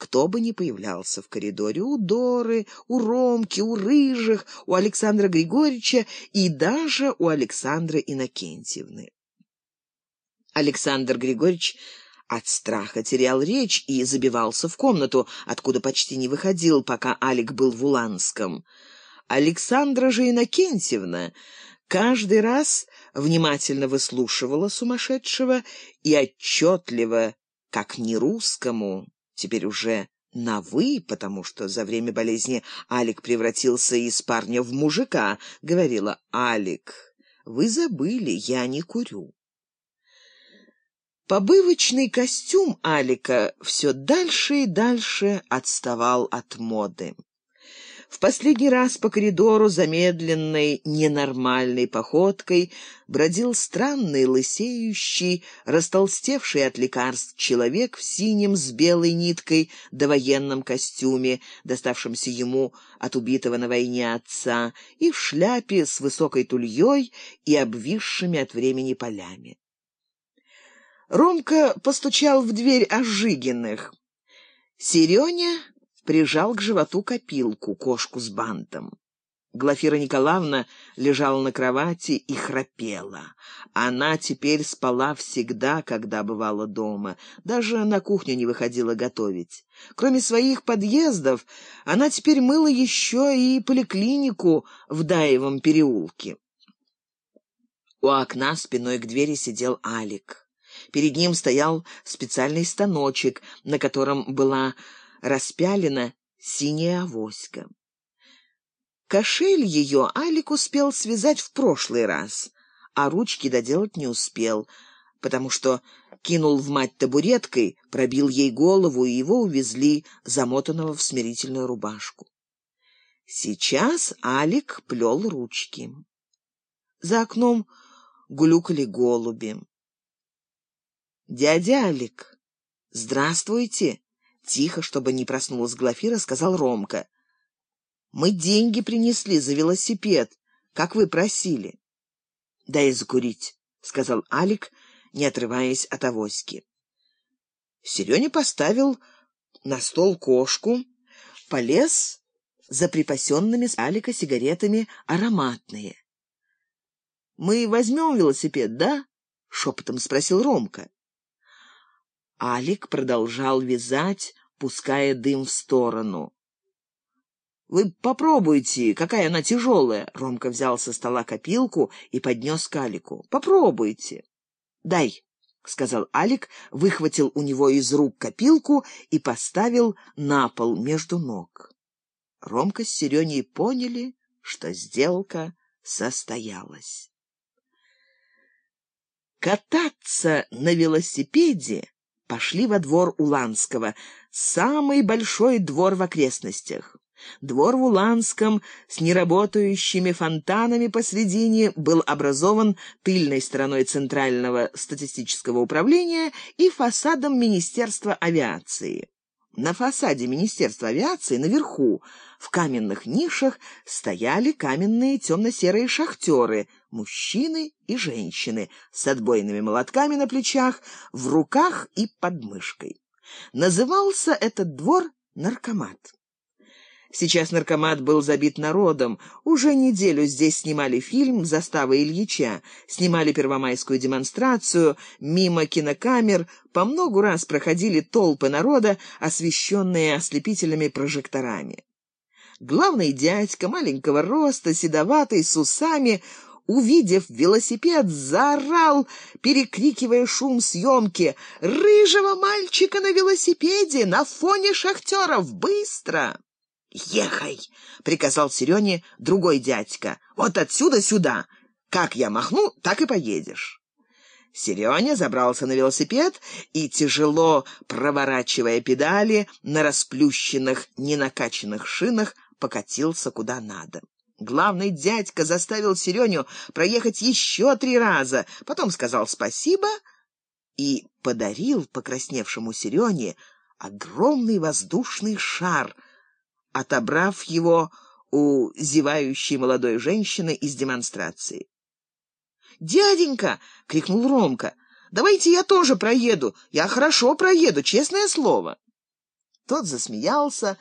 кто бы ни появлялся в коридоре, у Доры, у Ромки, у Рыжих, у Александра Григорьевича и даже у Александры Иннокентьевны. Александр Григорьевич от страха терял речь и забивался в комнату, откуда почти не выходил, пока Алик был в Уланском. Александра же Иннокентьевна каждый раз внимательно выслушивала сумасшедшего и отчетливо, как не русскому, теперь уже на «вы», потому что за время болезни Алик превратился из парня в мужика, говорила «Алик, вы забыли, я не курю». Побывочный костюм Алика все дальше и дальше отставал от моды. В последний раз по коридору замедленной, ненормальной походкой бродил странный, лысеющий, растолстевший от лекарств человек в синем с белой ниткой довоенном костюме, доставшемся ему от убитого на войне отца, и в шляпе с высокой тульей и обвисшими от времени полями. Ромка постучал в дверь Ожигиных. Серёня прижал к животу копилку, кошку с бантом. Глафира Николаевна лежала на кровати и храпела. Она теперь спала всегда, когда бывала дома. Даже на кухню не выходила готовить. Кроме своих подъездов, она теперь мыла еще и поликлинику в Даевом переулке. У окна спиной к двери сидел Алик. Перед ним стоял специальный станочек, на котором была распялена синяя авоська. Кошель ее Алик успел связать в прошлый раз, а ручки доделать не успел, потому что кинул в мать табуреткой, пробил ей голову, и его увезли, замотанного в смирительную рубашку. Сейчас Алик плел ручки. За окном глюкали голуби. «Дядя Алик, здравствуйте!» Тихо, чтобы не проснулась Глафира, сказал Ромка. «Мы деньги принесли за велосипед, как вы просили». «Дай закурить», — сказал Алик, не отрываясь от авоськи. Серёня поставил на стол кошку, полез за припасенными с Алика сигаретами ароматные. «Мы возьмем велосипед, да?» — шепотом спросил Ромка. Алик продолжал вязать, пуская дым в сторону. «Вы попробуйте, какая она тяжелая!» Ромка взял со стола копилку и поднес Алику. «Попробуйте!» «Дай!» — сказал Алик, выхватил у него из рук копилку и поставил на пол между ног. Ромка с Сереней поняли, что сделка состоялась. Кататься на велосипеде пошли во двор Уланского, самый большой двор в окрестностях. Двор в Уланском с неработающими фонтанами посредине был образован тыльной стороной Центрального статистического управления и фасадом Министерства авиации. На фасаде Министерства авиации наверху в каменных нишах стояли каменные темно-серые шахтеры, мужчины и женщины, с отбойными молотками на плечах, в руках и под мышкой. Назывался этот двор наркомат. Сейчас наркомат был забит народом. Уже неделю здесь снимали фильм «Застава Ильича», снимали первомайскую демонстрацию, мимо кинокамер по многу раз проходили толпы народа, освещенные ослепительными прожекторами. Главный дядька маленького роста, седоватый, с усами, увидев велосипед, заорал, перекрикивая шум съемки, «Рыжего мальчика на велосипеде, на фоне шахтеров! Быстро!» «Ехай!» — приказал Серене другой дядька. «Вот отсюда сюда! Как я махну, так и поедешь!» Сереня забрался на велосипед и, тяжело проворачивая педали на расплющенных, ненакаченных шинах, покатился куда надо. Главный дядька заставил Сереню проехать еще три раза, потом сказал спасибо и подарил покрасневшему Серене огромный воздушный шар — отобрав его у зевающей молодой женщины из демонстрации. «Дяденька!» — крикнул Ромка. «Давайте я тоже проеду. Я хорошо проеду, честное слово». Тот засмеялся,